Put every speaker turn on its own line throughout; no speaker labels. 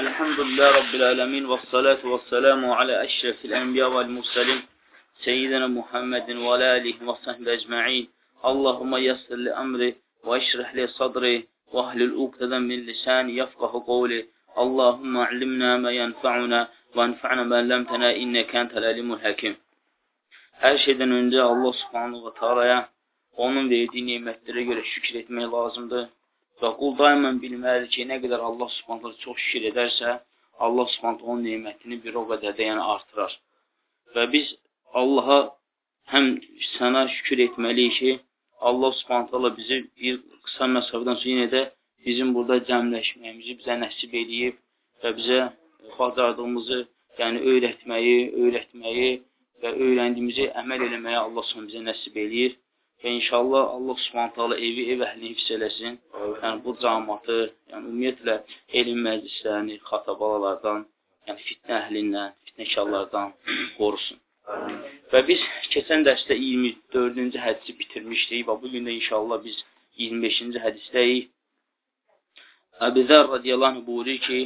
Elhamdülillah Rabbil alemin və salatu və salamu alə əşrəfil ənbiya vəl mursalin seyyidina Muhammedin və alə alihi və sahbə əcma'in Allahumma yassir li əmri və işrih li sadri və ahlil uqtədən min lisani yafqahu qovli Allahumma allimna mə yənfa'una və ənfa'na mə ləmtənə innəkə entəl əlimul həkim Hər şeydən öncə Allah subhanahu və teala'ya onun verdiyi nemətlərə görə şükür etmək lazımdır. Və qul daimən bilməlidir ki, nə qədər Allah subhanətlə çox şükür edərsə, Allah subhanətlə onun neymətini bir o qədər də yəni artırar. Və biz Allaha həm sənə şükür etməliyik ki, Allah subhanətlə bizi bir qısa məsafədən sonra yenə də bizim burada cəmləşməyimizi bizə nəsib edib və bizə bacardığımızı yəni öyrətməyi, öyrətməyi və öyrəndiyimizi əməl eləməyə Allah subhanətlə bizə nəsib eləyir. Və inşallah Allah subhanət hala evi, ev əhlini hifz eləsin. Yəni, bu camatı, yəni ümumiyyətlə elm məclislərini, xatabalalardan, yəni fitnə əhlindən, fitnəkarlardan qorusun. Və biz keçən dərsdə 24-cü hədisi bitirmişdik və bugün də inşallah biz 25-ci hədisdəyik. Əbizər radiyallahu anh buyurur ki,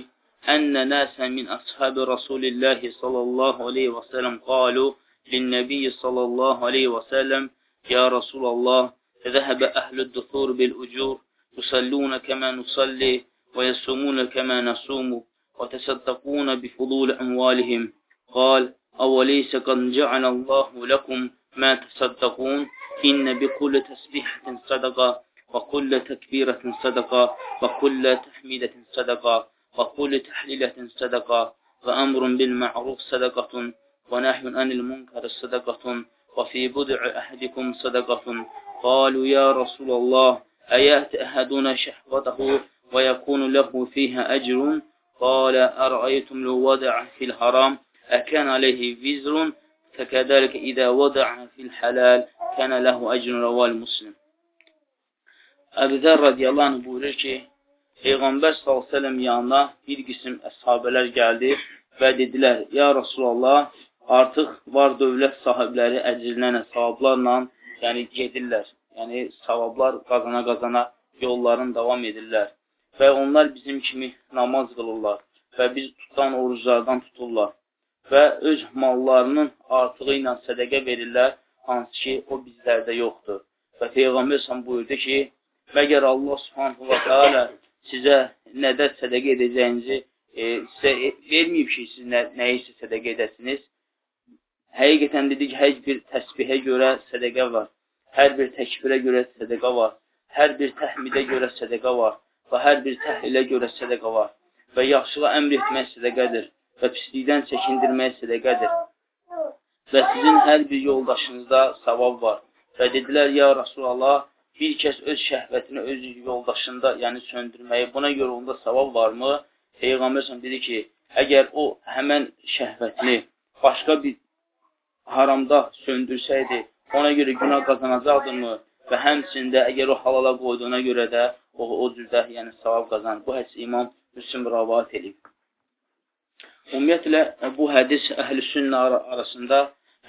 Ənnə nəsən min əshabi Rasulillahi sallallahu aleyhi və sələm qalu linnəbiyyi sallallahu aleyhi və sələm يا رسول الله ذهب أهل الدثور بالأجور يصلون كما نصلي ويصومون كما نصوم وتصدقون بفضول أموالهم. قال أوليس قد جعل الله لكم ما تصدقون؟ إن بكل تسبيحة صدقة وكل تكبيرة صدقة وكل تحميدة صدقة وكل تحليلة صدقة وأمر بالمعروف صدقة ونهي عن المنكر صدقة وفي بدع أحدكم صدقة. قالوا يا رسول الله أيأت أحدنا شهوته ويكون له فيها أجر؟ قال أرأيتم لو وضع في الحرام أكان عليه وزر؟ فكذلك إذا وضع في الحلال كان له أجر رواه المسلم. Əbu Zər radiyallahu buyurur ki, Peyğəmbər s.ə.v yanına bir qism əshabələr gəldi və dedilər, Ya Rasulallah, artıq var dövlət sahibləri əcrlərlə, savablarla, yəni gedirlər. Yəni savablar qazana-qazana yollarını davam edirlər. Və onlar bizim kimi namaz qılırlar və biz tutan oruclardan tuturlar. Və öz mallarının artığı ilə sədəqə verirlər, hansı ki, o bizlərdə yoxdur. Və Peyğəmbər sən buyurdu ki, məgər Allah subhanahu wa ta'ala sizə nədə sədəqə edəcəyinizi e, sizə verməyib ki, siz nə, nəyisə sədəqə edəsiniz. Həqiqətən dedik, hər bir təsbihə görə sədəqə var. Hər bir təkbirə görə sədəqə var. Hər bir təhmidə görə sədəqə var. Və hər bir təhlilə görə sədəqə var. Və yaxşılığa əmr etmək sədəqədir. Və pislikdən çəkindirmək sədəqədir. Və sizin hər bir yoldaşınızda savab var. Və dedilər, ya Rasulallah, bir kəs öz şəhvətini öz yoldaşında, yəni söndürməyi, buna görə onda savab varmı? Peyğəmbər dedi ki, əgər o həmən şəhvətini başqa bir haramda söndürsəydi, ona görə günah qazanacaqdırmı? Və həmçində əgər o halala qoyduğuna görə də o, o cürdə yəni savab qazanır. Bu hədis İmam Müslim rəvat edib. Ümumiyyətlə, bu hədis əhl-i sünnə arasında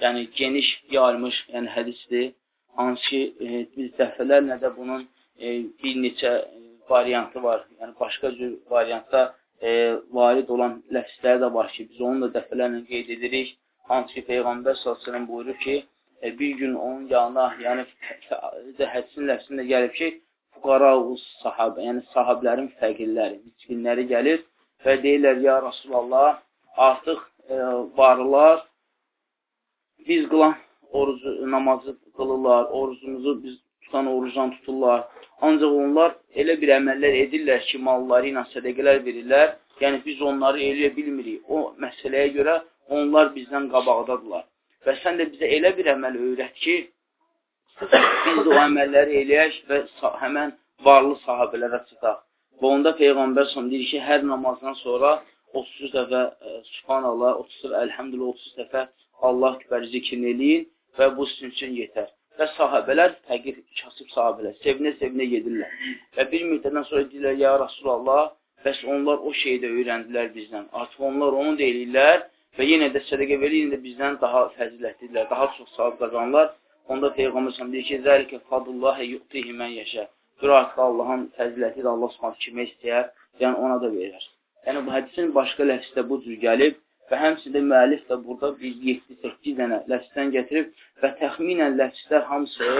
yəni geniş yayılmış yəni hədisdir. Hansı ki, e, biz dəfələrlə də bunun e, bir neçə e, variantı var. Yəni başqa cür variantda e, varid olan ləfslər də var ki, biz onu da dəfələrlə qeyd edirik. Hansı ki, Peyğəmbər s.ə.v buyurur ki, e, bir gün onun yanına, yəni hədsin ləfsində gəlib ki, fuqaravuz sahabə, yəni sahablərin fəqirləri, miskinləri gəlir və deyirlər, ya Rasulallah, artıq e, varlar, biz qılan orucu, namazı qılırlar, orucumuzu biz tutan orucdan tuturlar. Ancaq onlar elə bir əməllər edirlər ki, malları ilə sədəqələr verirlər. Yəni, biz onları eləyə bilmirik. O məsələyə görə onlar bizdən qabaqdadılar. Və sən də bizə elə bir əməl öyrət ki, biz də o əməlləri eləyək və həmən varlı sahabələrə çıxaq. Və onda Peyğəmbər son deyir ki, hər namazdan sonra 30 dəfə e, Subhanallah, 30 dəfə Əlhəmdülillah, 30 dəfə Allah kibər zikrin eləyin və bu sizin üçün yetər. Və sahabələr, fəqir, kasıb sahabələr, sevinə-sevinə gedirlər. Və bir müddətdən sonra deyirlər, ya Rasulallah, bəs onlar o şeydə öyrəndilər bizdən. Artıq onlar onu deyirlər və yenə də sədəqə verir, yenə də bizdən daha fəzilətlidirlər, daha çox savab qazanırlar. Onda Peyğəmbər s.ə.v deyir ki, Zəlikə fadullahi yuqtihi mən yəşə. Bir artıq Allahın fəzilətidir, Allah s.ə.v kimə istəyər, yəni ona da verər. Yəni, bu hədisin başqa ləfsdə bu cür gəlib və həmçində müəllif də burada bir 7-8 dənə ləfsdən gətirib və təxminən ləfslər hamısı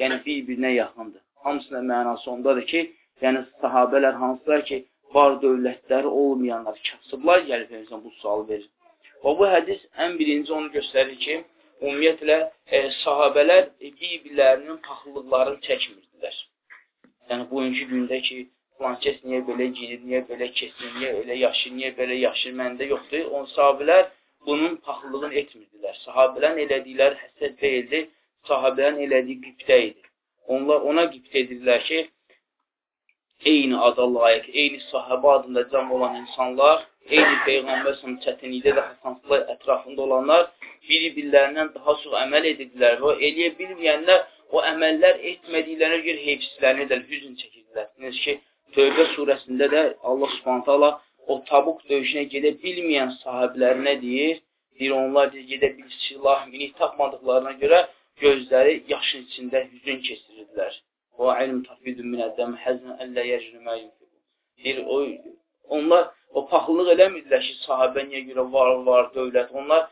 yəni bir-birinə yaxındır. Hamısının mənası ondadır ki, yəni sahabələr hansılar ki, var dövlətləri olmayanlar, kasıblar gəlib bu sualı verir. Və bu hədis ən birinci onu göstərir ki, ümumiyyətlə e, sahabələr bir-birlərinin paxıllıqlarını çəkmirdilər. Yəni, bugünkü gündə ki, filan kəs niyə belə giyir, niyə belə kesin, niyə elə yaşır, niyə belə yaşır, məndə yoxdur. O sahabilər bunun paxıllığını etmirdilər. Sahabələrin elədikləri həsəd deyildi, sahabələrin elədiyi qibdə idi. Onlar ona qibdə edirlər ki, eyni ada layiq, eyni sahabə adında cəm olan insanlar, eyni Peyğəmbər səhəm çətinlikdə də hasansılar ətrafında olanlar biri-birlərindən daha çox əməl edirdilər və eləyə bilməyənlər o əməllər etmədiklərinə görə heyfsizlərini də hüzün çəkirdilər. Necə ki, Tövbə surəsində də Allah Subhanahu taala o Tabuk döyüşünə gedə bilməyən sahiblərinə deyir, deyir onlar deyir, gedə bil silah, minik tapmadıqlarına görə gözləri yaşın içində hüzün keçirirdilər. O ilm tafidun min ədəm həzn əllə yəcrimə Deyir, o, onlar o paxıllıq eləmirdilər ki, sahabə niyə görə var, var, dövlət. Onlar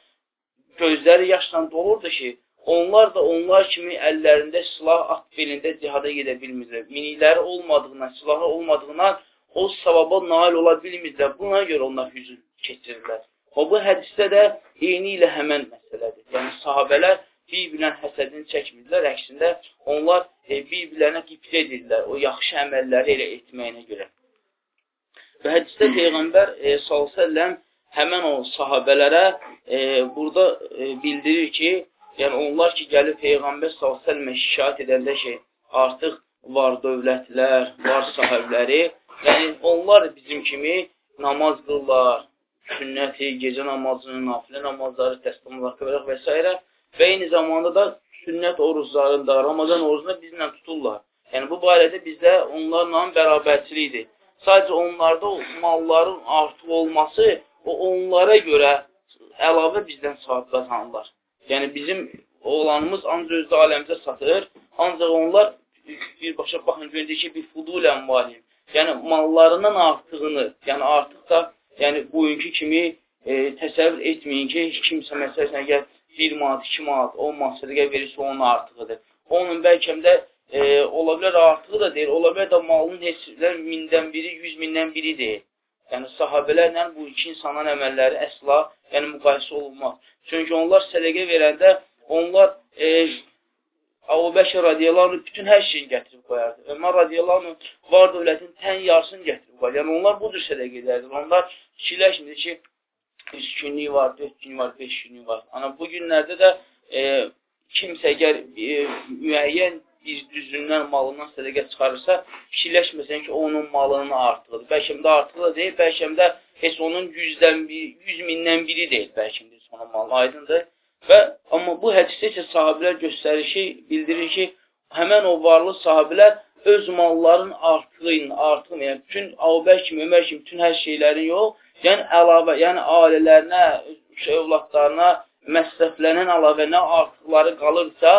gözləri yaşla dolurdu ki, Onlar da onlar kimi əllərində silah, at belində cihada gedə bilmirlər. Minikləri olmadığından, silahı olmadığından o savaba nail ola bilmirlər. Buna görə onlar hüzün keçirirlər. O, bu hədisdə də eyni ilə həmən məsələdir. Yəni, sahabələr bir-birinə həsədini çəkmirlər. Əksində onlar e, bir-birlərinə qibdə edirlər o yaxşı əməlləri elə etməyinə görə. Və hədisdə Peyğəmbər e, s.ə.v həmən o sahabələrə e, burada e, bildirir ki, Yəni onlar ki, gəlib Peyğəmbər s.ə.və şikayət edəndə ki, artıq var dövlətlər, var sahibləri, yəni onlar bizim kimi namaz qırlar, sünnəti, gecə namazını, nafilə namazları, qırıq və s. və eyni zamanda da sünnət oruclarında, Ramazan orucunda bizlə tuturlar. Yəni bu barədə bizdə onlarla bərabərçilikdir. Sadəcə onlarda malların artıq olması o onlara görə əlavə bizdən savab qazanırlar. Yəni bizim oğlanımız ancaq özdə aləmizə satır, ancaq onlar birbaşa baxın görəcək ki, bir fudul əmvalim. Yəni mallarından artığını, yəni artıq da yəni bugünkü kimi e, təsəvvür etməyin ki, kimsə məsələn əgər 1 manat, 2 manat, 10 manat sədəqə verirsə onun artığıdır. Onun bəlkə də e, ola bilər artığı da deyil, ola bilər də malının heç mindən biri, 100 mindən biri deyil. Yəni sahabələrlə bu iki insanın əməlləri əsla yəni müqayisə olunmaz. Çünki onlar sədəqə verəndə onlar e, Əbu Bəkir radiyallahu bütün hər şeyini gətirib qoyardı. Ömər radiyallahu var dövlətin tən yarısını gətirib qoyardı. Yəni onlar budur sədəqə edərdi. Onlar fikirləşmir ki, 3 günlük var, 4 günlük var, 5 günlük var. Ana bu günlərdə də e, kimsə əgər e, müəyyən bir düzündən malından sədəqə çıxarırsa, fikirləşməsən ki, onun malının artıqıdır. Bəlkə də artığı deyil, bəlkə də heç onun 100-dən 100 mindən biri deyil bəlkə də ona mal aydındır. Və amma bu hədisdə isə sahabilər göstərir ki, bildirir ki, həmən o varlı sahabilər öz malların artığı ilə, artığı, yəni bütün Avbər kimi, Ömər kimi bütün hər şeylərin yox, yəni əlavə, yəni ailələrinə, övladlarına, məsrəflərinin əlavə nə artıqları qalırsa,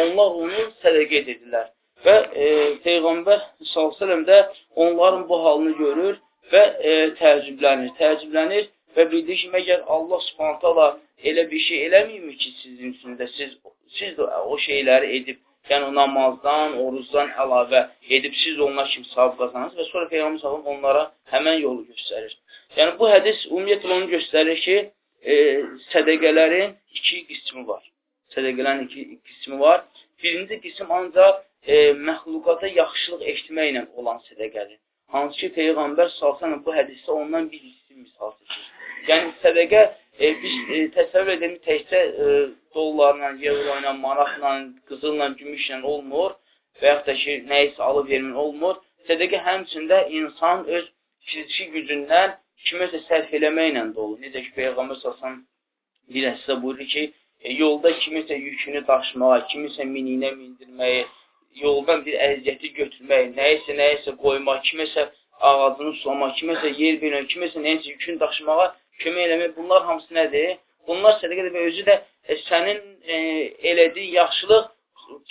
onlar onu sədəqə edirlər. Və e, Peyğəmbər s.ə.v də onların bu halını görür və e, təəccüblənir. Təəccüblənir və bildir ki, məgər Allah subhanətələ elə bir şey eləməyimi ki, sizin üçün də siz, siz də o şeyləri edib, yəni namazdan, orucdan əlavə edib, siz onlar kimi savab qazanırsınız və sonra Peyğəmbər sallam onlara həmən yolu göstərir. Yəni, bu hədis ümumiyyətlə onu göstərir ki, e, sədəqələrin iki qismi var. Sədəqələrin iki qismi var. Birinci qism ancaq e, məxluqata yaxşılıq etməklə olan sədəqədir. Hansı ki, Peyğəmbər salsan bu hədisdə ondan bir hissi misal seçir. Yəni, sədəqə e, biz e, təsəvvür edelim təkcə e, dollarla, euro ilə, maraqla, qızılla, gümüşlə olmur və yaxud da ki, nəyisə alıb vermin olmur. Sədəqə həmçində insan öz fiziki gücündən kiməsə sərf eləməklə də olur. Necə ki, Peyğəmbər salsan bir əssə buyurur ki, e, yolda kimisə yükünü daşımağa, kimisə miniyinə mindirməyi, yoldan bir əziyyəti götürmək, nəyisə, nəyisə qoymaq, kiməsə ağacını sulamaq, kiməsə yer vermək, kiməsə nəyisə yükünü daşımağa kömək eləmək, bunlar hamısı nədir? Bunlar sədəqə və özü də e, sənin e, elədiyin yaxşılıq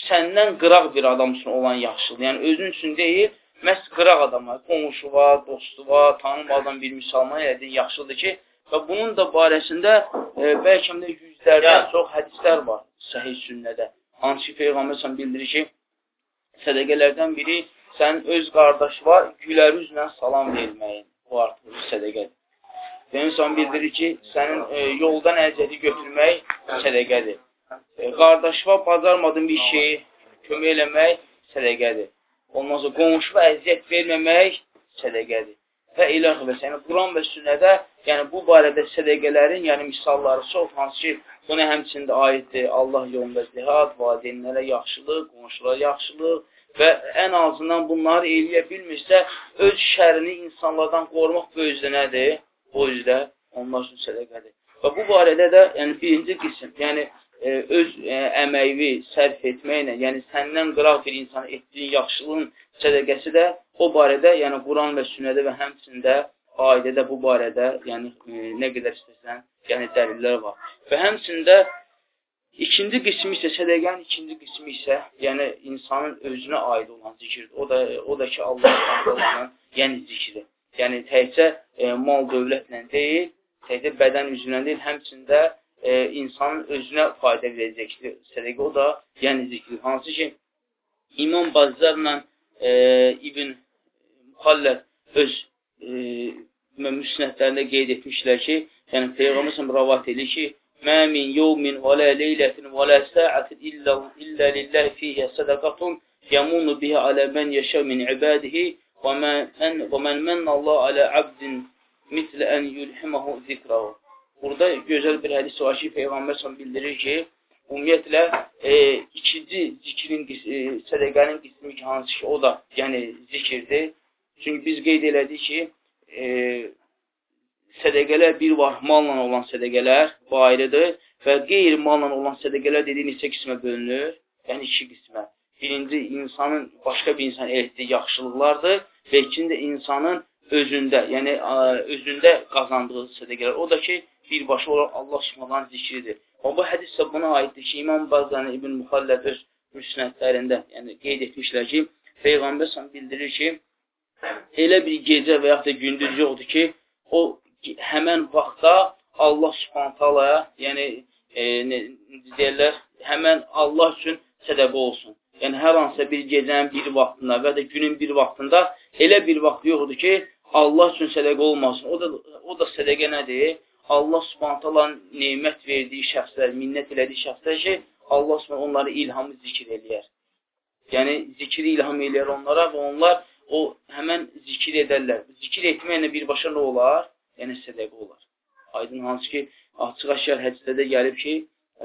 səndən qıraq bir adam üçün olan yaxşılıq. Yəni, özün üçün deyil, məhz qıraq adama, qonşu var, dostu var, tanımadan bir müsəlman elədin, yaxşıdır ki, və bunun da barəsində e, bəlkə də yüzlərdən çox hədislər var səhih sünnədə. Hansı ki, Peyğəmbər bildirir ki, sədəqələrdən biri sən öz qardaşı var, gülər üzlə salam verməyin. Bu artıq sədəqədir. Peyğəmbər bildirir ki, sənin e, yoldan əziyyəti götürmək sədəqədir. E, qardaşıva bacarmadığın bir şeyi kömək eləmək sədəqədir. Ondan sonra qonşuva əziyyət verməmək sədəqədir. Və ilah və səni Quran və sünnədə, yəni bu barədə sədəqələrin, yəni misalları çox, hansı ki, buna həmçində aiddir Allah yolunda cihad, valideynlərə yaxşılıq, qonşulara yaxşılıq və ən azından bunları eləyə bilmirsə, öz şərini insanlardan qorumaq bu özdə nədir? O üzdə onlar üçün sədəqədir. Və bu barədə də yəni birinci qism, yəni e, öz e, əməyi sərf etməklə, yəni səndən qıraq bir insana etdiyin yaxşılığın sədəqəsi də o barədə, yəni Quran və sünnədə və həmçində ailədə bu barədə, yəni e, nə qədər istəsən, yəni dəlillər var. Və həmçində ikinci qismi isə sədəqənin ikinci qismi isə, yəni insanın özünə aid olan zikirdir. O da o da ki Allah Subhanahu yəni zikri. Yəni təkcə e, mal dövlətlə deyil, təkcə bədən üzvlə deyil, həmçində e, insanın özünə fayda verəcəkdir. Sədəqə o da yəni zikri. Hansı ki, İmam Bazzarla e, İbn Muxallət öz e, müsnədlərində qeyd etmişlər ki, yəni Peyğəmbər səhəm ravat edir ki, Mə min yevmin və lə leylətin və lə səətin illə, illə lilləhi fiyyə sədəqatun yəmunu bihi alə mən yəşə min ibadihi və mən mən Allah alə abdin mislə ən yülhiməhu zikrahu. Burada gözəl bir hədis var ki, Peyğəmbər s.ə.v bildirir ki, ümumiyyətlə e, ikinci zikrin, e, sədəqənin qismi ki, hansı ki, o da yəni zikirdir. Çünki biz qeyd elədik ki, e, sədəqələr bir var, malla olan sədəqələr bu ayrıdır və qeyri-malla olan sədəqələr dediyi neçə qismə bölünür? Yəni iki qismə. Birinci, insanın başqa bir insan etdiyi yaxşılıqlardır və ikinci də insanın özündə, yəni özündə qazandığı sədəqələr. O da ki, birbaşa olaraq Allah Subhanahu zikridir. Və bu hədis də buna aiddir ki, İmam Bazani İbn Muxallət öz müsnədlərində, yəni qeyd etmişlər ki, Peyğəmbər sən bildirir ki, elə bir gecə və yaxud da gündüz yoxdur ki, o həmən vaxtda Allah Subhanahu taalaya, yəni e, deyirlər, həmən Allah üçün sədəqə olsun. Yəni hər hansısa bir gecənin bir vaxtında və ya günün bir vaxtında elə bir vaxt yoxdur ki, Allah üçün sədəqə olmasın. O da o da sədəqə nədir? Allah subhantalan neymət verdiyi şəxslər, minnət elədiyi şəxslər ki, Allah subhanət onları ilhamı zikir eləyər. Yəni, zikri ilham eləyər onlara və onlar o həmən zikir edərlər. Zikir etməklə birbaşa nə olar? Yəni, sədəqə olar. Aydın hansı ki, açıq aşkar hədisdə gəlib ki,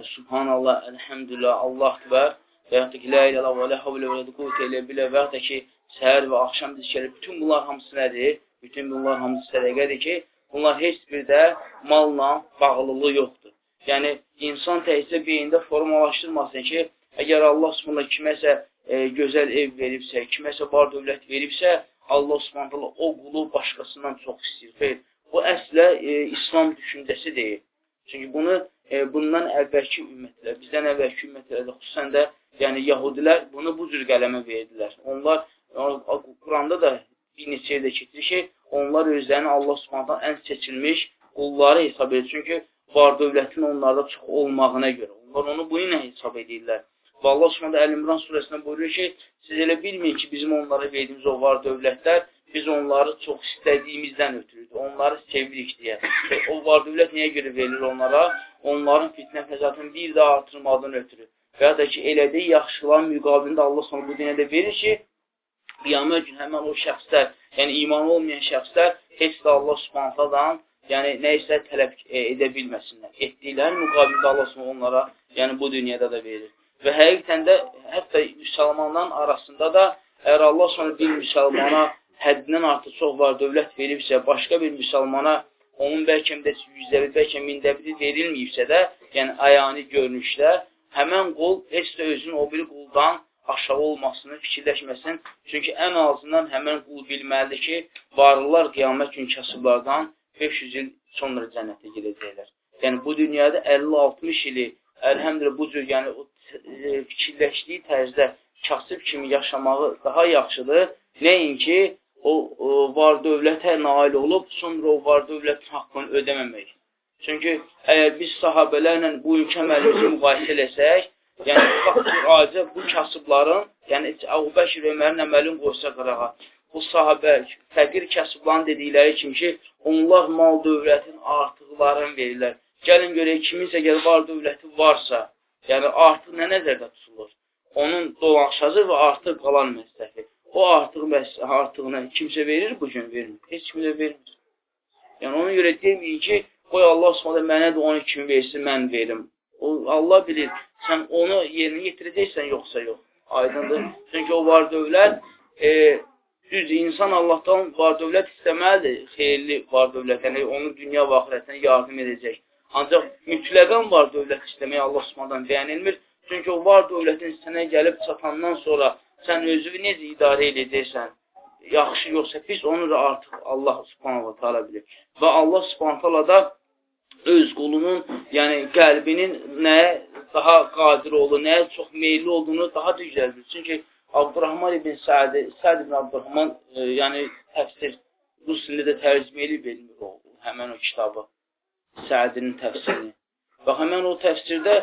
Subhanallah, əlhəmdülillah, Allah akbar və yaxud da ki, la ilə və lə havlə və lə quvvətə ilə bilə və yaxud da ki, səhər və axşam zikirləri, bütün bunlar hamısı nədir? Bütün bunlar hamısı sədəqədir ki, Bunlar heç bir də malla bağlılığı yoxdur. Yəni, insan təhsil beyində formalaşdırmasın ki, əgər Allah subhanallah kiməsə e, gözəl ev veribsə, kiməsə var dövlət veribsə, Allah subhanallah o qulu başqasından çox istəyir. Xeyr, bu əslə e, İslam düşüncəsi deyil. Çünki bunu e, bundan əvvəlki ümmətlər, bizdən əvvəlki ümmətlərdə xüsusən də yəni Yahudilər bunu bu cür qələmə verdilər. Onlar Quranda da bir neçə yerdə keçirir ki, onlar özlərini Allah subhanətən ən seçilmiş qulları hesab edir. Çünki var dövlətin onlarda çox olmağına görə. Onlar onu bu ilə hesab edirlər. Və Allah subhanətə Əl-İmran surəsində buyurur ki, siz elə bilməyin ki, bizim onlara verdiyimiz o var dövlətlər, biz onları çox istədiyimizdən ötürüdür. Onları sevirik deyə. Və o var dövlət niyə görə verilir onlara? Onların fitnə fəzatını bir daha artırmadan ötürür. Və ya da ki, elədiyi yaxşıların müqabilində Allah sonra bu dinədə verir ki, qiyamət gün həmən o şəxslər, yəni imanı olmayan şəxslər heç də Allah subhanətədən yəni nə isə tələb e, edə bilməsinlər. Etdikləri müqabilində Allah subhanətə onlara yəni bu dünyada da verir. Və həqiqətən də hətta müsəlmanların arasında da əgər Allah subhanətə bir müsəlmana həddindən artıq çox var dövlət veribsə, başqa bir müsəlmana onun bəlkə də yüzdə bir, bəlkə mində biri verilməyibsə də, yəni ayani görünüşdə həmən qul heç də özünü o bir quldan aşağı olmasını fikirləşməsin. Çünki ən azından həmən qul bilməlidir ki, varlılar qiyamət gün kasıblardan 500 il sonra cənnətə gedəcəklər. Yəni, bu dünyada 50-60 ili, əlhəmdülə bu cür, yəni o e, fikirləşdiyi tərzdə kasıb kimi yaşamağı daha yaxşıdır. Nəinki o, o var dövlətə nail olub, sonra o var dövlətin haqqını ödəməmək. Çünki əgər biz sahabələrlə bu ülkə əməlimizi müqayisə eləsək, yəni baxır acə bu kasıbların, yəni Əbu Bəkir Ömərin əməlini qoysa qırağa, bu sahabə, fəqir kasıbların dedikləri kimi ki, onlar mal dövlətin artıqlarını verirlər. Gəlin görək, kiminsə gəl var dövləti varsa, yəni artıq nə nəzərdə tutulur? Onun dolaşacı və artıq qalan məsələsi. O artıq artığını kimsə verir bu gün vermir. Heç kim də vermir. Yəni ona görə deməyin ki, qoy Allah Subhanahu mənə də onu kimi versin, mən verim. O Allah bilir, sən onu yerinə yetirəcəksən yoxsa yox. Aydındır. Çünki o var dövlət e, düz insan Allahdan var dövlət istəməlidir. Xeyirli var dövlət, yəni onun dünya və axirətinə yardım edəcək. Ancaq mütləqən var dövlət istəməyi Allah Subhanahu bəyan etmir. Çünki o var dövlətin sənə gəlib çatandan sonra sən özünü necə idarə edəcəksən, yaxşı yoxsa pis, onu da artıq Allah Subhanahu taala bilir. Və Allah Subhanahu taala da öz qulunun, yəni qəlbinin nəyə daha qadir olduğunu, nəyə çox meyilli olduğunu daha düzgün bilir. Çünki Abdurrahman ibn Səd, Səd ibn Abdurrahman, e, yəni təfsir rus dilində tərcümə edib bilmir o, həmən o kitabı, Sədinin təfsirini. Və həmən o təfsirdə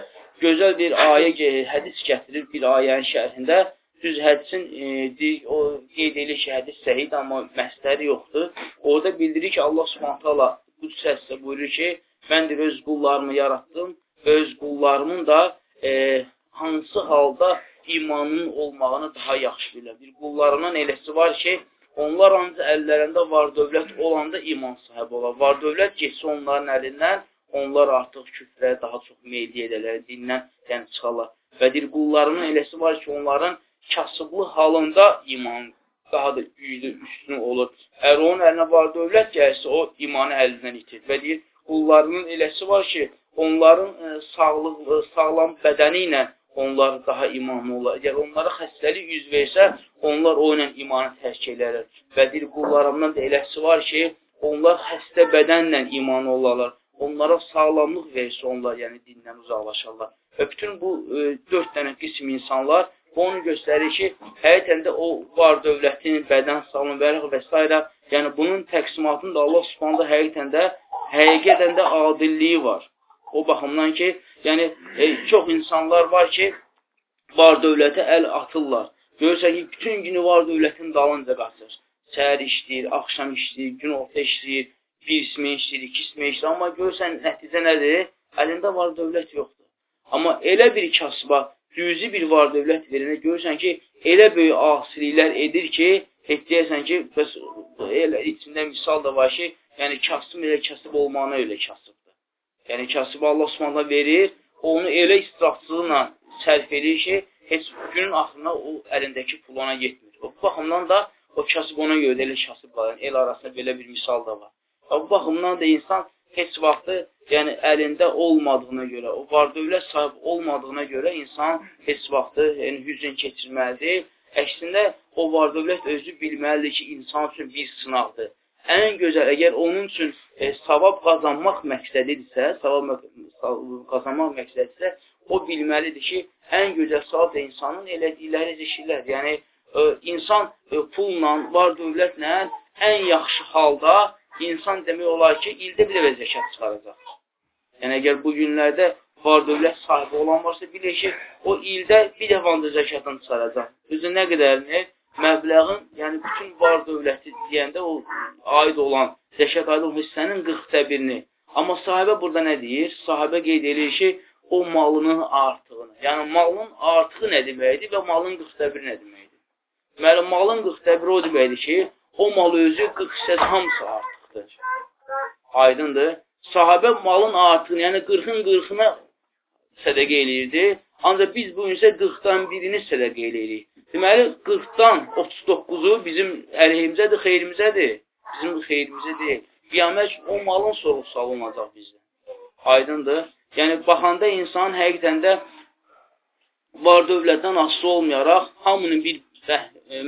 gözəl bir ayə, hədis gətirir bir ayənin şərhində. Düz hədisin e, o qeyd edir ki, hədis səhid, amma məsləri yoxdur. Orada bildirir ki, Allah Subhanahu taala Qudüs hədisdə buyurur ki, mən də öz qullarımı yaratdım öz qullarımın da e, hansı halda imanın olmağını daha yaxşı bilirlər. Bir qullarından eləsi var ki, onlar ancaq əllərində var dövlət olanda iman sahibi olar. Var dövlət getsə onların əlindən onlar artıq küfrə daha çox meyli edələr, dindən yəni çıxarlar. Və deyir, qullarının eləsi var ki, onların kasıblı halında iman daha da güclü, üstün olur. Əgər onun əlinə var dövlət gəlsə, o imanı əlindən itir. Və deyir, qullarının eləsi var ki, onların e, sağlıqlı, sağlam bədəni ilə onlar daha imanlı olar. Əgər onlara xəstəlik yüz versə, onlar o ilə imanı tərk edərlər. Və deyir, qullarımdan da eləsi var ki, onlar xəstə bədənlə imanlı olarlar onlara sağlamlıq versə onlar, yəni dindən uzaqlaşarlar. Və bütün bu e, dörd dənə qism insanlar bu onu göstərir ki, həqiqətən də o var dövlətin, bədən sağlamlığı və və s. Yəni bunun təqsimatında Allah Subhanahu həqiqətən də həqiqətən də adilliyi var. O baxımdan ki, yəni e, çox insanlar var ki, var dövlətə əl atırlar. Görürsən ki, bütün günü var dövlətin dalınca qaçır. Səhər işləyir, axşam işləyir, gün orta işləyir, bir ismi işləyir, iki ismi işləyir, amma görürsən nəticə nədir? Əlində var dövlət yoxdur. Amma elə bir kasba cüzi bir var dövlət verilən görürsən ki, elə böyük asiliklər edir ki, heç deyəsən ki, bəs elə içində misal da var ki, yəni kasıb elə kasıb olmağına elə kasıbdır. Yəni kasıbı Allah Subhanahu verir, onu elə israfçılıqla sərf edir ki, heç günün axırına o əlindəki pul ona yetmir. O baxımdan da o kasıb ona görə də elə kasıb var. Yəni, el arasında belə bir misal da var. Bu baxımdan da insan heç vaxtı, yəni əlində olmadığına görə, o var dövlət sahibi olmadığına görə insan heç vaxtı yəni, hüzün keçirməlidir. Əksində o var dövlət özü bilməlidir ki, insan üçün bir sınaqdır. Ən gözəl, əgər onun üçün e, savab qazanmaq məqsədidirsə, savab qazanmaq məqsədidirsə, o bilməlidir ki, ən gözəl savab da insanın elədikləri zişirlər. Yəni, e, insan e, pulla, var dövlətlə ən yaxşı halda insan demək olar ki, ildə bir dəfə zəkat çıxaracaq. Yəni, əgər bu günlərdə var dövlət sahibi olan varsa, bilir ki, o ildə bir dəfə ancaq zəkatını çıxaracaq. Özü nə qədərini? Məbləğin, yəni bütün var dövləti deyəndə o aid olan, zəkat aid olan hissənin 40 birini. Amma sahibə burada nə deyir? Sahibə qeyd edir ki, o malının artığını. Yəni, malın artığı nə deməkdir və malın 40 biri nə deməkdir? Deməli, malın 40 biri o deməkdir ki, o mal özü 40 hissədə hamısı artıq artıqdır. Aydındır. Sahabə malın artığını, yəni 40-ın 40-ına sədəqə eləyirdi. Ancaq biz bu gün isə 40-dan birini sədəqə eləyirik. Deməli, 40-dan 39-u bizim əleyhimizədir, xeyrimizədir. Bizim xeyrimizə deyil. Qiyamət o malın sorğu olunacaq bizdən. Aydındır. Yəni, baxanda insan həqiqətən də var dövlətdən asılı olmayaraq, hamının bir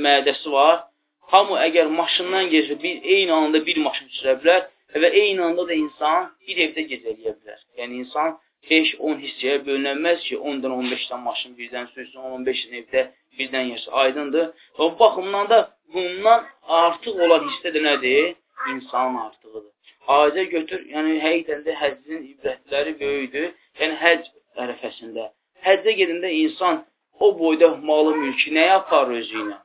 mədəsi var Hamı əgər maşından gecə bir eyni anda bir maşın sürə bilər və eyni anda da insan bir evdə gecə eləyə bilər. Yəni insan 5-10 hissəyə bölünməz ki, 10-dan 15-dən maşın birdən sürsün, 10-15-dən evdə birdən yersə, aydındır. O baxımdan da bundan artıq olan hissə də nədir? İnsanın artığıdır. Acə götür, yəni həqiqətən də həccin ibrətləri böyükdür. Yəni həcc ərəfəsində. Həccə gedəndə insan o boyda malı, mülki nəyə aparır özü ilə?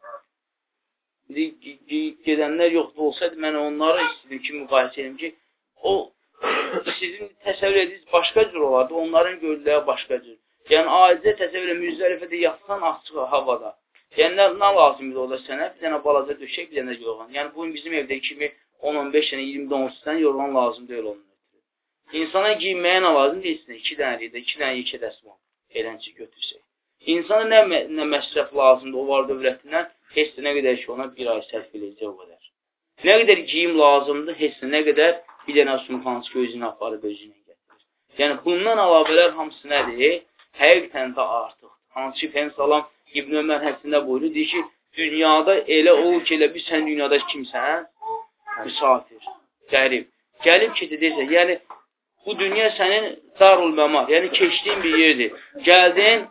Gedənlər yoxdur olsaydı, mən onlara istədim ki, müqayisə edim ki, o sizin təsəvvür ediniz başqa cür olardı, onların gördüləri başqa cür. Yəni, acizə təsəvvür edin, müzdəlifədə yatsan açıq havada. Yəni, nə, nə lazımdır orada sənə? Bir dənə balaca döşək, bir dənə yorğan. Yəni, bugün bizim evdə kimi 10-15 dənə, 20 dənə dən yorğan lazım deyil onun. İnsana giyinməyə nə lazım deyilsin? 2 dənə riydə, 2 dənə yekə dəsmal. Eləncə götürsək. İnsana nə, nə məsrəf lazımdır o var dövlətindən? Heç nə qədər ki, ona bir ay sərf edəcək o qədər. Nə qədər giyim lazımdır, heç nə qədər bir dənə sumk hansı ki, özünü aparıb özünə gətirir. Yəni, bundan əlavələr hamısı nədir? Həqiqətən də artıq. Hansı ki, Fəhəm Salam İbn Ömər həbsində buyurur, deyir ki, dünyada elə ol ki, elə bir sən dünyada kimsən? Misafir, qərib. Gəlib ki, deyirsən, yəni, bu dünya sənin darul məmar, yəni keçdiyin bir yerdir. Gəldin,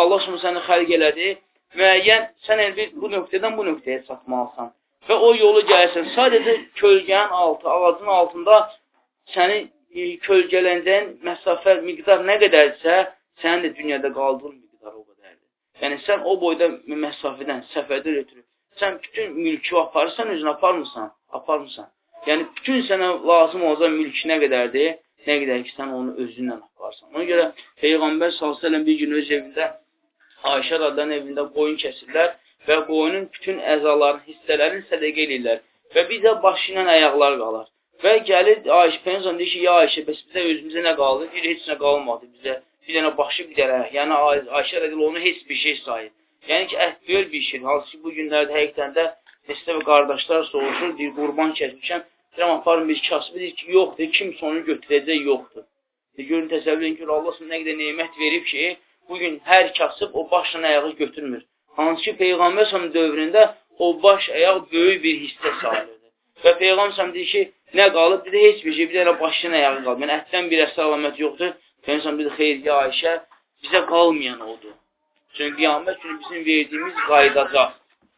Allah səni xəlq elədi, müəyyən, sən elbir bu nöqtədən bu nöqtəyə çatmalısan və o yolu gəlsən. Sadəcə kölgənin altı, ağacın altında səni e, kölgələnəcəyin məsafə, miqdar nə qədərdirsə, sənin də dünyada qaldığın miqdar o qədərdir. Yəni, sən o boyda məsafədən, səfərdə ötürü, sən bütün mülkü aparırsan, özünü aparmırsan, aparmırsan. Yəni, bütün sənə lazım olacaq mülk nə qədərdir? Nə qədər ki, sən onu özündən aparsan. Ona görə Peyğəmbər s.ə.v bir gün öz evində, Ayşə radların evində qoyun kəsirlər və qoyunun bütün əzalarını, hissələrini sədəqə edirlər və bizə başı ilə ayaqlar qalar. Və gəlir Ayşə Peyğəmbər deyir ki, ya Ayşə, bəs bizə özümüzə nə qaldı? Deyir, heç nə qalmadı bizə. Bir dənə başı, bir dənə. Yəni Ayşə rəzil onu heç bir şey sayır. Yəni ki, əhdiyör bir şey. Hansı ki, bu günlərdə həqiqətən də neçə və qardaşlar soruşur, deyir, qurban kəsmişəm. Deyirəm, aparın bir kasıb, deyir ki, yoxdur, kimsə onu götürəcək, yoxdur. Deyir, görün, təsəvvür edin ki, Allah nə qədər neymət verib ki, bugün hər kasıb o başla ayağı götürmür. Hansı ki, Peyğəmbər səhəm dövründə o baş əyaq böyük bir hissə sayılırdı. Və Peyğəmbər deyir ki, nə qalıb? Dedi, heç bir şey, bir dənə başın əyağı qalıb. Yəni, ətdən bir əsr alamət yoxdur. Peyğəmbər dedi, xeyr, ya Ayşə, bizə qalmayan odur. Çünki qiyamət günü bizim verdiyimiz qaydacaq.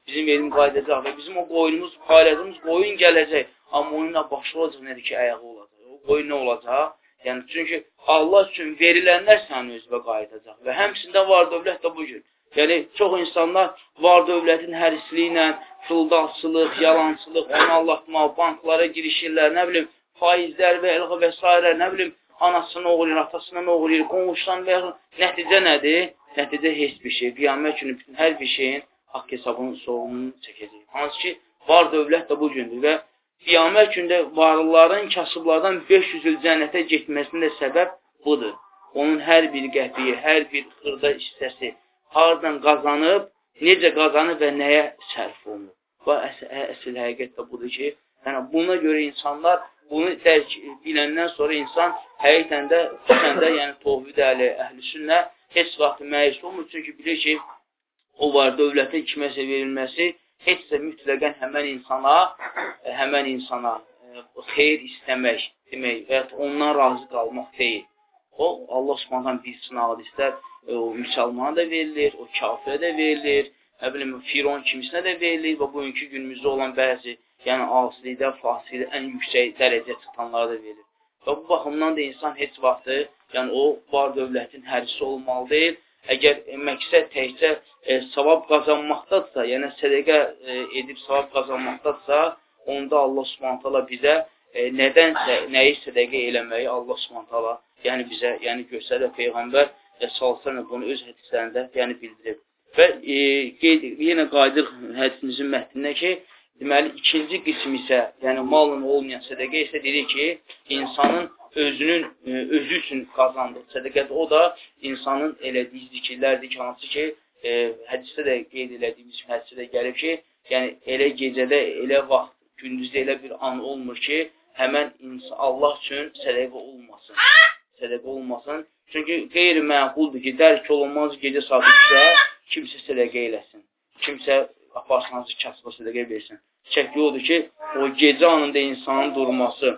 Bizim verdiyimiz qaydacaq və bizim o qoyunumuz, payladığımız qoyun gələcək. Amma onun nə başı olacaq, nədir ki, ayağı olacaq. O qoyun nə olacaq? Yəni, çünki Allah üçün verilənlər sənin özünə qayıdacaq. Və həmçində var dövlət də bu gün. Yəni, çox insanlar var dövlətin hərisliyi ilə fıldaqçılıq, yalançılıq, onu allatmaq, banklara girişirlər, nə bilim, faizlər və ilğə və s. nə bilim, anasını oğurlayır, atasını oğurlayır, qonşudan və nəticə nədir? Nəticə heç bir şey. Qiyamət günü bütün hər bir şeyin haqq hesabının sorumunu çəkəcək. Hansı ki, var dövlət də bu gündür və qiyamət gündə varlıların kasıblardan 500 il cənnətə getməsində səbəb budur. Onun hər bir qəpiyi, hər bir xırda hissəsi, haradan qazanıb, necə qazanıb və nəyə sərf olunur. Bu əsl, əsl həqiqət də budur ki, yəni buna görə insanlar bunu dərk biləndən sonra insan həqiqətən də xüsusən də yəni təvhid əhli, əhlüsünnə heç vaxt məyus olmur. Çünki bilir ki, o var dövlətin kiməsə verilməsi heç də mütləqən həmən insana, həmən insana e, xeyir istəmək demək və ya ondan razı qalmaq deyil. O, Allah subhanətən bir sınaqda istər, e, o müsəlmana da verilir, o kafirə də verilir, nə bilim, firon kimisinə də verilir və bugünkü günümüzdə olan bəzi, yəni asilikdə, fasilikdə ən yüksək dərəcə çatanlara da verilir. Və bu baxımdan da insan heç vaxtı, yəni o var dövlətin hərisi olmalı deyil. Əgər e, məqsəd təkcə e, savab qazanmaqdadsa, yəni sədəqə e, edib savab qazanmaqdadsa, onda Allah subhanətələ bizə e, nədənsə, nəyi sədəqə eləməyi Allah subhanətələ yəni bizə, yəni göstərir Peyğəmbər salsana bunu öz hədislərində yəni bildirib. Və e, qeyd, yenə qayıdıq hədisimizin mətninə ki, deməli ikinci qism isə, yəni malın olmayan sədəqə isə dedik ki, insanın özünün e, özü üçün qazandığı sədəqədir. O da insanın elədiyi zikirlərdir ki, hansı ki, e, hədisdə də qeyd elədiyimiz hədisdə də gəlib ki, yəni elə gecədə, elə vaxt, gündüzdə elə bir an olmur ki, həmən insan Allah üçün sədəqə olmasın sədəqə olmasın. Çünki qeyri-məquldur ki, dərk olunmaz gecə saat 3-də kimsə sədəqə eləsin. Kimsə aparsanız kasıba sədəqə versin. Çəki odur ki, o gecə anında insanın durması,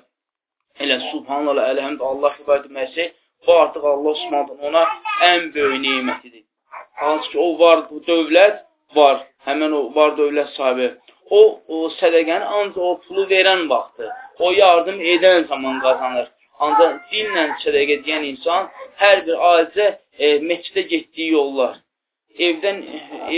elə subhanallah, əlhəmd Allah ibadət etməsi Bu artıq Allah Subhanahu ona ən böyük nemətidir. Hansı ki, o var, bu dövlət var, həmən o var dövlət sahibi. O, o sədəqəni ancaq o pulu verən vaxtı, o yardım edən zaman qazanır. Ancaq dillə sədəqə deyən insan hər bir alicə e, meçidə getdiyi yollar, evdən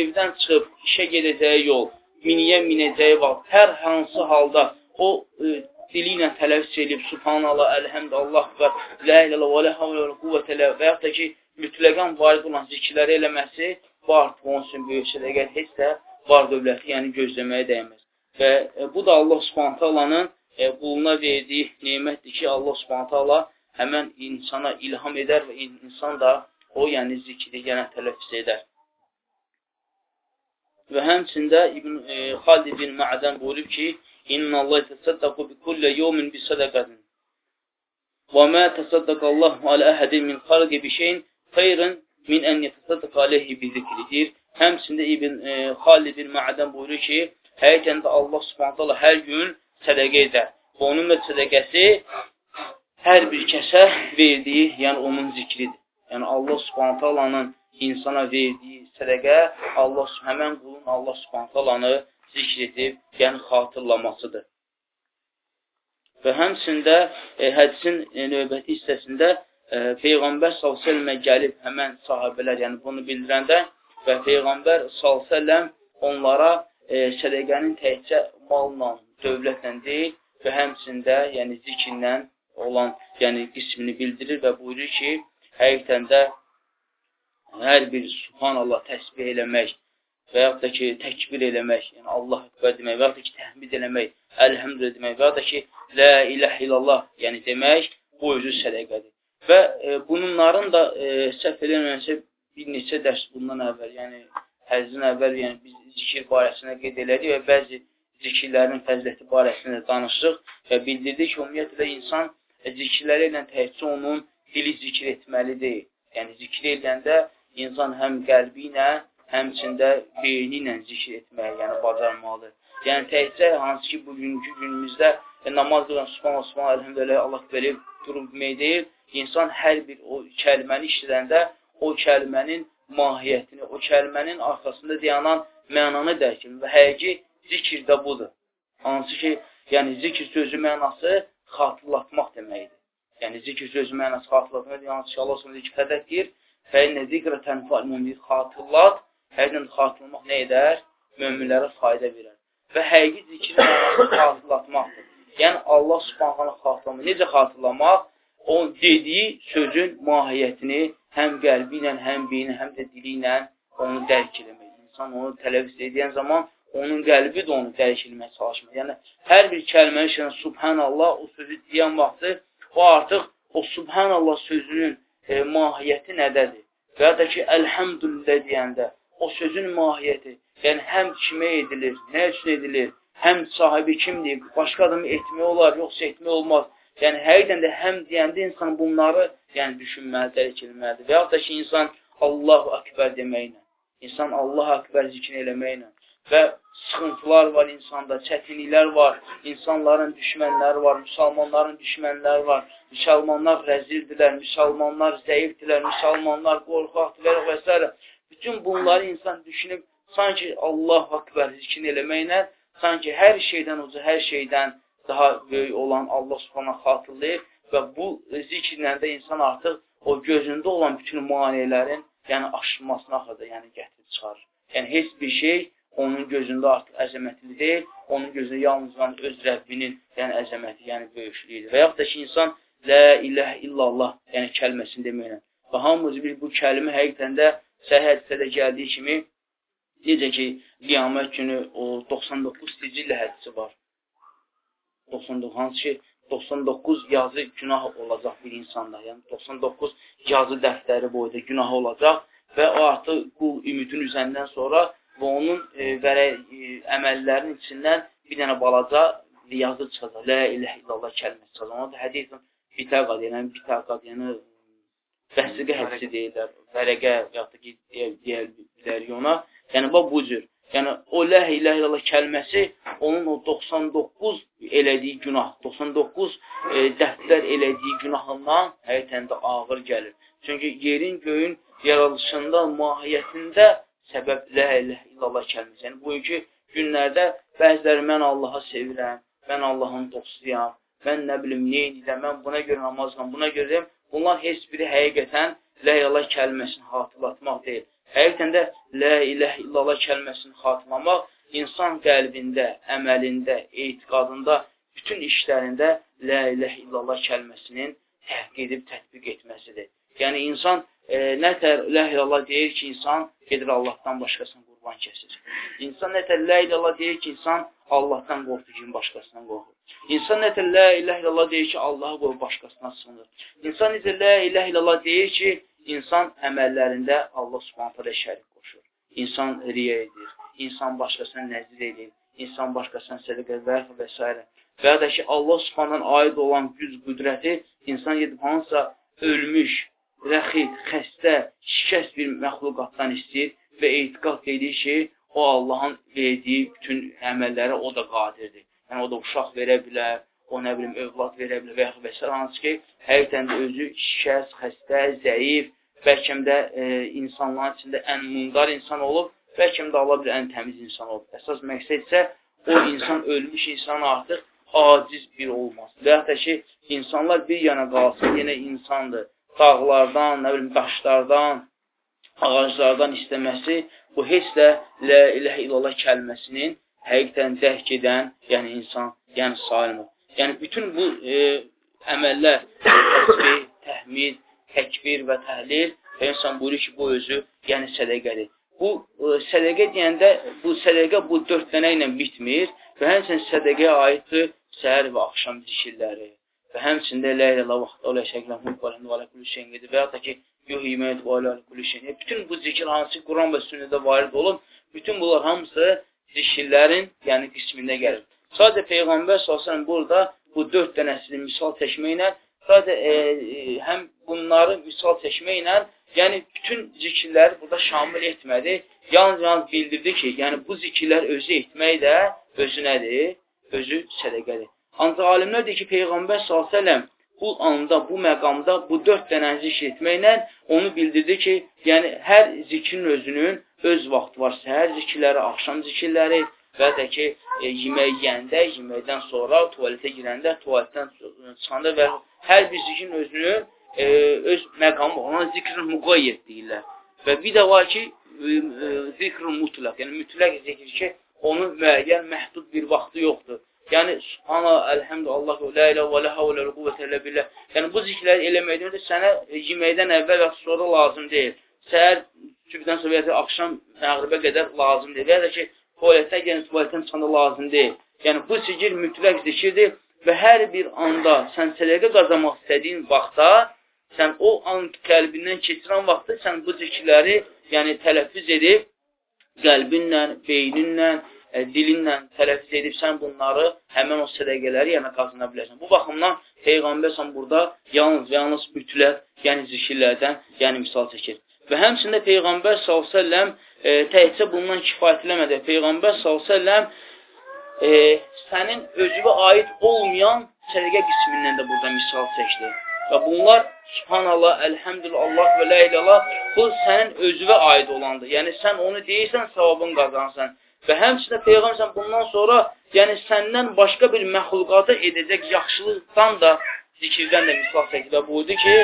evdən çıxıb işə gedəcəyi yol, miniyə minəcəyi vaxt, hər hansı halda o e, dili ilə tələffüz edib Subhanallah, Əlhəmdəllah və La ilahe və la havlə və quvvətə ilə və yaxud da ki, mütləqən varid olan zikirləri eləməsi bu artıq onun üçün böyük sədəqə heç də var dövləti, yəni gözləməyə dəyməz. Və e, bu da Allah Subhanahu taalanın e, quluna verdiyi nemətdir ki, Allah Subhanahu taala həmən insana ilham edər və insan da o, yəni zikri yenə tələffüz edər. Və həmçində İbn e, Xalid bin Ma'dan buyurub ki, İnna Allah təsəddəqu bi kulli yawmin bi sadaqatin. Və ma təsəddəqa Allah ala ahadin min xalqi bi şeyin xeyran min ən yətəsəddəq alayhi bi zikridir. Həmçində İbn e, Xalid bin Ma'dan buyurur ki, həqiqətən də Allah Subhanahu taala hər gün sədaqə edər. Onun da sədaqəsi hər bir kəsə verdiyi, yəni onun zikridir. Yəni Allah Subhanahu taalanın insana verdiyi sədaqə Allah həmən qulun Allah Subhanahu taalanı zikr edib, yəni xatırlamasıdır. Və həmçində e, hədisin e, növbəti hissəsində e, Peyğəmbər s.ə.və gəlib həmən sahabələr, yəni bunu bildirəndə və Peyğəmbər s.ə.v onlara e, sədəqənin təhcə malla, dövlətlə deyil və həmçində yəni zikirlə olan yəni qismini bildirir və buyurur ki, həqiqətən də hər bir subhanallah təsbih eləmək, və yaxud da ki, təkbir eləmək, yəni Allah əkbər demək, və yaxud da ki, təhmid eləmək, əlhəmdülə demək, və yaxud da ki, lə iləh illallah, yəni demək, bu özü sədəqədir. Və e, bunların da e, səhv eləməyəsə bir neçə dərs bundan əvvəl, yəni həzzin əvvəl, yəni biz zikir barəsində qeyd elədik və bəzi zikirlərin fəziləti barəsində danışdıq və bildirdik ki, ümumiyyətlə insan zikirləri ilə təhcə onun dili zikir etməli deyil. Yəni zikir edəndə insan həm qəlbi ilə, həmçində beyni ilə zikr etməyə, yəni bacarmalıdır. Yəni təkcə hansı ki, bugünkü günümüzdə e, namaz qılan subhanallah, subhanallah, əlhəmdülillah, Allah verib durub demək deyil. İnsan hər bir o kəlməni işlədəndə o kəlmənin mahiyyətini, o kəlmənin arxasında dayanan mənanı dərk edir və həqiqi zikr də budur. Hansı ki, yəni zikr sözü mənası xatırlatmaq deməkdir. Yəni zikr sözü mənası xatırlatmaq, hansı ki, Allah sonra zikr fədəkdir, fəinə zikrə tənfal mümin xatırlat, Həqiqdən xatırlamaq nə edər? Möminlərə fayda verər. Və həqiqi zikrin mənası xatırlatmaqdır. Yəni, Allah subhanını xatırlamaq. Necə xatırlamaq? O dediyi sözün mahiyyətini həm qəlbi ilə, həm beyni, həm də dili ilə onu dərk eləmək. İnsan onu tələvvüz edən zaman onun qəlbi də onu dərk eləməyə çalışmaq. Yəni, hər bir kəlməni işləyən Subhanallah o sözü deyən vaxtı o artıq o Subhanallah sözünün e, mahiyyəti nədədir? Və ya da ki, Əlhəmdülillah deyəndə o sözün mahiyyəti, yəni həm kimə edilir, nə üçün edilir, həm sahibi kimdir, başqa adamı etmək olar, yoxsa etmək olmaz. Yəni həqiqətən də həm deyəndə insan bunları yəni düşünməli, dərk etməlidir. Və yaxud da ki, insan Allahu Akbar deməklə, insan Allah Akbar zikr eləməklə və sıxıntılar var insanda, çətinliklər var, insanların düşmənləri var, müsəlmanların düşmənləri var, müsəlmanlar rəzildirlər, müsəlmanlar zəifdirlər, müsəlmanlar qorxaqdırlar və s. Bütün bunları insan düşünüb, sanki Allah akbar zikrin eləməklə, sanki hər şeydən uca, hər şeydən daha böyük olan Allah subhanahu xatırlayır və bu zikirlə də insan artıq o gözündə olan bütün maniyələrin, yəni aşılmasına axıda, yəni gətirib çıxarır. Yəni heç bir şey onun gözündə artıq əzəmətli deyil, onun gözündə yalnız öz Rəbbinin, yəni əzəməti, yəni böyüklüyüdür. Və yaxud da ki, insan Lə iləhə illallah, yəni kəlməsini deməklə. Və hamımız bir bu kəlmə həqiqətən də Səhih hədisədə gəldiyi kimi, necə ki, qiyamət günü o 99 sicillə hədisi var. 99, hansı ki, 99 yazı günah olacaq bir insanda. Yəni 99 yazı dəftəri boyda günah olacaq və o artıq qul ümidin üzəndən sonra və onun e, vərə, e, əməllərinin içindən bir dənə balaca yazı çıxacaq. Lə iləh illallah kəlməsi çıxacaq. Ona da hədisin bitəqad, yəni bitəqad, yəni vəsiqə hədisi deyirlər, vərəqə, yaxud da ki, deyə bilərik ona. Yəni, bu bu cür. Yəni, o lə ilə illallah kəlməsi onun o 99 elədiyi günah, 99 e, dəftər elədiyi günahından həqiqətən də ağır gəlir. Çünki yerin, göyün yaradılışında, mahiyyətində səbəb lə ilə illallah kəlməsi. Yəni, bugünkü günlərdə bəziləri mən Allaha sevirəm, mən Allahın dostuyam, mən nə bilim, neynirəm, mən buna görə namaz qılam, buna görə deyim, bunlar heç biri həqiqətən lə ilah kəlməsini hatırlatmaq deyil. Həqiqətən də lə ilah illallah kəlməsini xatırlamaq insan qəlbində, əməlində, etiqadında, bütün işlərində lə ilah illallah kəlməsinin təhqiq edib tətbiq etməsidir. Yəni insan e, nə tər lə illallah deyir ki, insan gedir Allahdan başqasını qurban kəsir. İnsan nə tər lə illallah deyir ki, insan Allahdan qorxur ki, başqasından qorxur. İnsan nə tər lə ilah illallah deyir ki, Allahı qoyub başqasına sığınır. İnsan necə lə ilah illallah deyir ki, insan əməllərində Allah subhanətə ilə şərik qoşur. İnsan riyə edir, insan başqasına nəzir edir, insan başqasına sədəqə və və s. Və ya da ki, Allah subhanədən aid olan güc, qüdrəti insan gedib hansısa ölmüş, rəxid, xəstə, şikəst bir məxluqatdan istəyir və etiqat edir ki, o Allahın verdiyi bütün əməllərə o da qadirdir. Yəni, o da uşaq verə bilər, o nə bilim, övlad verə bilər və yaxud və s. Hansı ki, həqiqətən də özü şikəst, xəstə, zəif, bəlkə də e, insanların içində ən mundar insan olub, bəlkə də Allah bir ən təmiz insan olub. Əsas məqsəd isə o insan ölmüş insan artıq aciz bir olmaz. Və da ki, insanlar bir yana qalsın, yenə insandır. Dağlardan, nə bilim, daşlardan, ağaclardan istəməsi bu heç də lə ilə illallah kəlməsinin həqiqətən dərk edən, yəni insan, yəni salimdir. Yəni, bütün bu e, əməllər, təsbih, təhmid, təkbir və təhlil və insan buyurur ki, bu özü, yəni sədəqədir. Bu, e, sədəqə deyəndə, bu sədəqə bu dörd dənə ilə bitmir və həmçinin sədəqəyə aiddir səhər və axşam zikirləri və həmçində lə ilə vaxt olə şəklə müqbalən və alə kulü şeyin gedir və ya da ki, yuh iməd və alə kulü şeyin. Bütün bu zikir hansı Quran və sünnədə varid olub, bütün bunlar hamısı zikirlərin, yəni qismində gəlir. Sadəcə Peyğəmbər s.ə.v burada bu dörd dənəsini misal çəkməklə, sadəcə e, e, həm bunları misal çəkməklə, yəni bütün zikirləri burada şamil etmədi. Yalnız-yalnız bildirdi ki, yəni bu zikirlər özü etmək də özü nədir? Özü sədəqədir. Ancaq alimlər deyir ki, Peyğəmbər s.ə.v bu anda, bu məqamda bu dörd dənə zikr etməklə onu bildirdi ki, yəni hər zikrin özünün öz vaxtı var. Səhər zikirləri, axşam zikirləri, və də ki, e, yemək yeyəndə, yeməkdən sonra tualetə girəndə, tualetdən çıxanda və hər bir zikrin özünü e, öz məqamı, ona zikr müqayyət deyirlər. Və bir də var ki, e, e zikr mutlaq, yəni mütləq zikr ki, onun müəyyən, məhdud bir vaxtı yoxdur. Yəni, subhana, əlhəmdü, Allah, la ilə və la havlə və quvvətə ilə billə. Yəni, bu zikirləri eləməkdən də sənə yeməkdən əvvəl və sonra lazım deyil. Səhər, sübdən sonra axşam məğribə qədər lazım deyil. Və ya da ki, tualetə gəlin, tualetdən çıxanda lazım deyil. Yəni, bu zikir mütləq zikirdir və hər bir anda sən sələqə qazanmaq istədiyin vaxtda, sən o an qəlbindən keçirən vaxtda sən bu zikirləri yəni, tələffüz edib, qəlbinlə, beyninlə, ə, e, dilinlə tələffüz edib sən bunları, həmən o sədəqələri yəni qazana bilərsən. Bu baxımdan Peyğəmbər sən burada yalnız və yalnız mütləq, yəni zikirlərdən yəni misal çəkir. Və həmçində Peyğəmbər s.ə.v e, təhcə bundan kifayətləmədi. Peyğəmbər s.ə.v e, sənin özüvə aid olmayan sədəqə qismindən də burada misal çəkdi. Və bunlar, subhanallah, əlhəmdülillah, Allah və lə ilallah, bu sənin özüvə aid olandır. Yəni, sən onu deyirsən, savabın qazansan. Və həmçində Peyğəmbər bundan sonra, yəni səndən başqa bir məxluqata edəcək yaxşılıqdan da, zikirdən də misal çəkdi və buyurdu ki,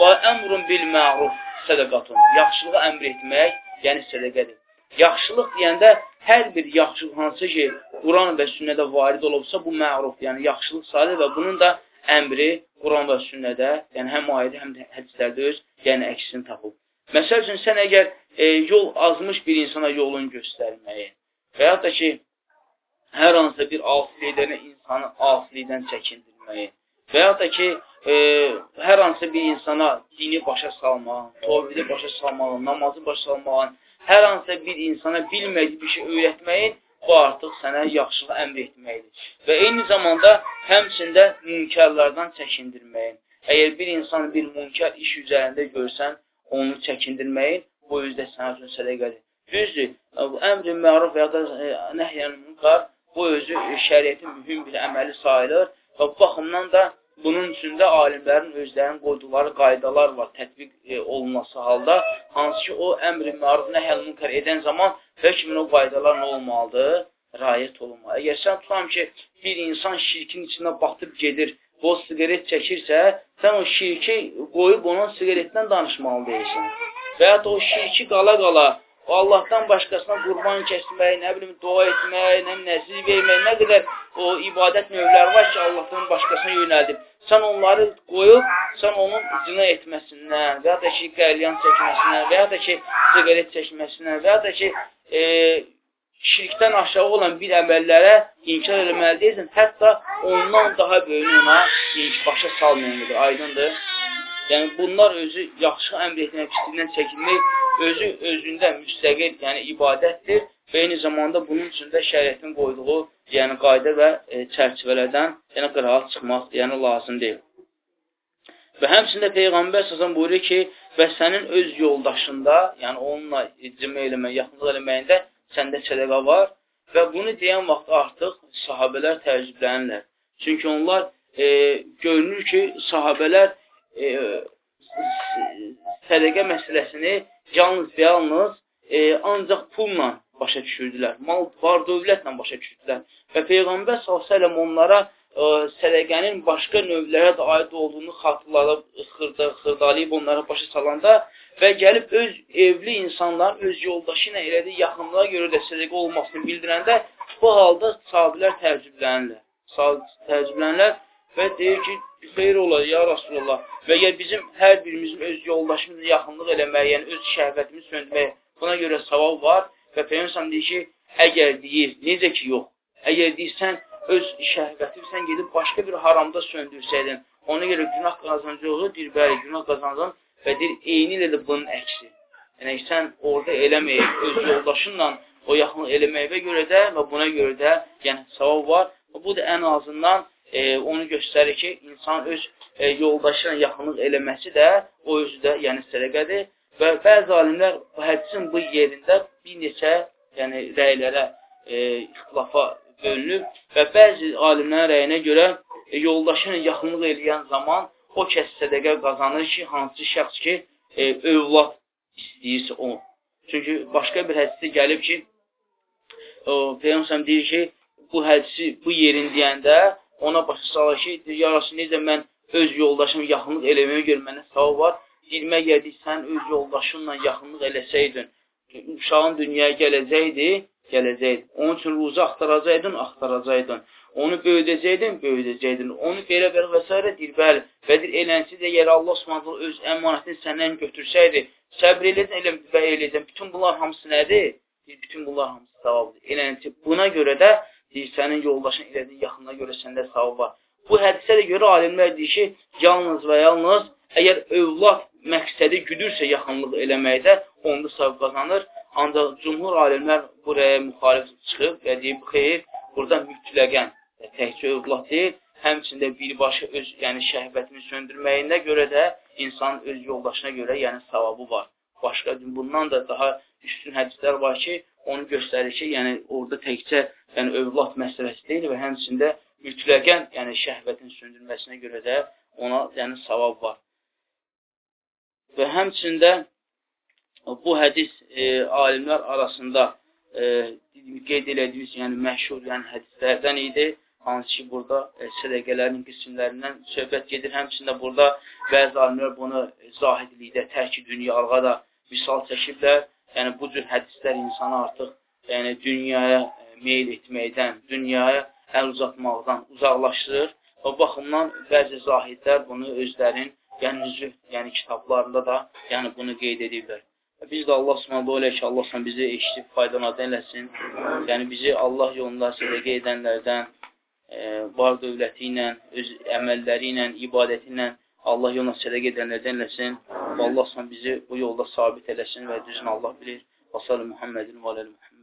və əmrun bil məruf sədəqatun. Yaxşılığı əmr etmək, yəni sədəqədir. Yaxşılıq deyəndə hər bir yaxşılıq hansı ki, Quran və sünnədə varid olubsa, bu məruf, yəni yaxşılıq sayılır və bunun da əmri Quran və sünnədə, yəni həm ayədə, həm də hədislərdə öz, yəni əksini tapıb. Məsəl üçün, sən əgər e, yol azmış bir insana yolun göstərməyi və ya da ki, hər hansısa bir asilikdən insanı asilikdən çəkindirməyi və ya da ki, e, hər hansı bir insana dini başa salmaq, tovhidi başa salmaq, namazı başa salmaq, hər hansı bir insana bilmədiyi bir şey öyrətməyin, bu artıq sənə yaxşılıq əmr etməkdir. Və eyni zamanda həmçində münkərlərdən çəkindirməyin. Əgər bir insan bir münkər iş üzərində görsən, onu çəkindirməyin, bu özdə sənə üçün sədəqədir. Düzdür, əmr-i məruf və ya da e, nəhyən münkar bu özü şəriyyətin mühüm bir əməli sayılır və bu baxımdan da bunun üçün də alimlərin özlərinin qoyduqları qaydalar var tətbiq e, olunması halda, hansı ki, o əmr-i məruf nəhyən münkar edən zaman hökmün o qaydalar nə olmalıdır? Rayət olunmalı. Əgər sən tutam ki, bir insan şirkin içində batıb gedir, o siqaret çəkirsə, sən o şirki qoyub onun siqaretdən danışmalı deyirsən. Və ya da o şirki qala-qala O Allahdan başqasına qurban kəsmək, nə bilim, dua etmək, nə nəzir vermək, nə qədər o ibadət növləri var ki, Allahdan başqasına yönəldib. Sən onları qoyub, sən onun zina etməsindən və ya da ki, qəlyan çəkməsindən və ya da ki, siqaret çəkməsindən və ya da ki, e, şirkdən aşağı olan bir əməllərə inkar eləməli deyilsən, hətta ondan daha böyünü ona başa salmayanıdır, aydındır. Yəni, bunlar özü yaxşı əmr etmək, pisliyindən çəkinmək, özü özündə müstəqil, yəni ibadətdir və eyni zamanda bunun üçün də şəriətin qoyduğu yəni qayda və e, çərçivələrdən yəni qıraat çıxmaq yəni lazım deyil. Və həmçində Peyğəmbər səsən buyurur ki, və sənin öz yoldaşında, yəni onunla cimə eləmək, yaxınlıq eləməyində səndə sədəqa var və bunu deyən vaxt artıq sahabələr təəccüblənirlər. Çünki onlar e, görünür ki, sahabələr e, sədəqə məsələsini yalnız və yalnız e, ancaq pulla başa düşürdülər. Mal, var dövlətlə başa düşürdülər. Və Peyğəmbər s.ə.v onlara ə, sədəqənin başqa növlərə də aid olduğunu xatırladıb, xırda, xırdalayıb onlara başa salanda və gəlib öz evli insanların öz yoldaşı ilə elədiyi yaxınlığa görə də sədəqə olmasını bildirəndə bu halda sahabilər təəccüblənirlər. Təəccüblənirlər və deyir ki, xeyr olar, ya Rasulallah. Və ya bizim hər birimizin öz yoldaşımızla yaxınlıq eləmək, yəni öz şəhvətimizi söndürmək, buna görə savab var və Peyyəmsəm deyir ki, əgər deyir, necə ki, yox, əgər deyirsən, öz şəhvəti sən gedib başqa bir haramda söndürsəydin, ona görə günah qazancığı, deyir, bəli, günah qazancın və deyir, eyni ilə də bunun əksi. Yəni, sən orada eləməyib, öz yoldaşınla o yaxınlıq eləməyivə görə də və buna görə də yəni, savab var. Bu da ən azından e, onu göstərir ki, insan öz e, yoldaşına yaxınlıq eləməsi də o özü də, yəni sədəqədir. Və bəzi alimlər hədisin bu yerində bir neçə yəni, rəylərə, e, ixtilafa bölünüb və bəzi alimlərin rəyinə görə e, yoldaşına yaxınlıq eləyən zaman o kəs sədəqə qazanır ki, hansı şəxs ki, e, övlad istəyirsə o. Çünki başqa bir hədisdə gəlib ki, o, Peyyəmsəm deyir ki, bu hədisi bu yerin deyəndə ona başa salır ki, ya Rasul, necə mən öz yoldaşım yaxınlıq eləməyə görə mənə savab var. Dilmə gəldik, sən öz yoldaşınla yaxınlıq eləsəydin, uşağın dünyaya gələcəkdi, gələcəkdi. Onun üçün ruzu axtaracaqdın, axtaracaqdın. Onu böyüdəcəkdin, böyüdəcəkdin. Onu belə belə və s. deyir, bəli. Və deyir, elənsi də yer Allah Osmanlı öz əmanətini səndən götürsəydi, səbr elədin, elə və eləyəcəm. Bütün bunlar hamısı nədir? Deyir, bütün bunlar hamısı savabdır. Elənsi buna görə də deyir, sənin yoldaşın elədiyi yaxınına görə səndə savab var. Bu hədisə də görə alimlər deyir ki, yalnız və yalnız əgər övlad məqsədi güdürsə yaxınlıq eləməkdə, onda savab qazanır. Ancaq cümhur alimlər buraya müxalif çıxıb və deyib, xeyr, burada mütləqən təkcə övlad deyil, həmçində birbaşa öz yəni şəhvətini söndürməyində görə də insanın öz yoldaşına görə yəni savabı var. Başqa bundan da daha üstün hədislər var ki, onu göstərir ki, yəni orada təkcə yəni övlad məsələsi deyil və həmçində mütləqən, yəni şəhvətin söndürməsinə görə də ona yəni savab var. Və həmçində bu hədis e, alimlər arasında e, qeyd elədiyimiz, yəni məşhur yəni hədislərdən idi. Hansı ki, burada e, sədəqələrin qismlərindən söhbət gedir. Həmçində burada bəzi alimlər bunu zahidlikdə, tərki dünyalığa da misal çəkiblər. Yəni, bu cür hədislər insanı artıq yəni, dünyaya meyl etməkdən, dünyaya əl uzatmaqdan uzaqlaşdırır. O baxımdan bəzi zahidlər bunu özlərin yəni zühd, yəni kitablarında da yəni bunu qeyd ediblər. Biz də Allah Subhanahu ilə ki, Allah sən bizi eşidib faydalanan eləsin. Yəni bizi Allah yolunda sədaqə edənlərdən e, var dövləti ilə, öz əməlləri ilə, ibadəti ilə Allah yoluna sədaqə edənlərdən eləsin. Və Allah sən bizi bu yolda sabit eləsin və düzün Allah bilir. Və sallallahu Muhammedin və aləli Muhammed.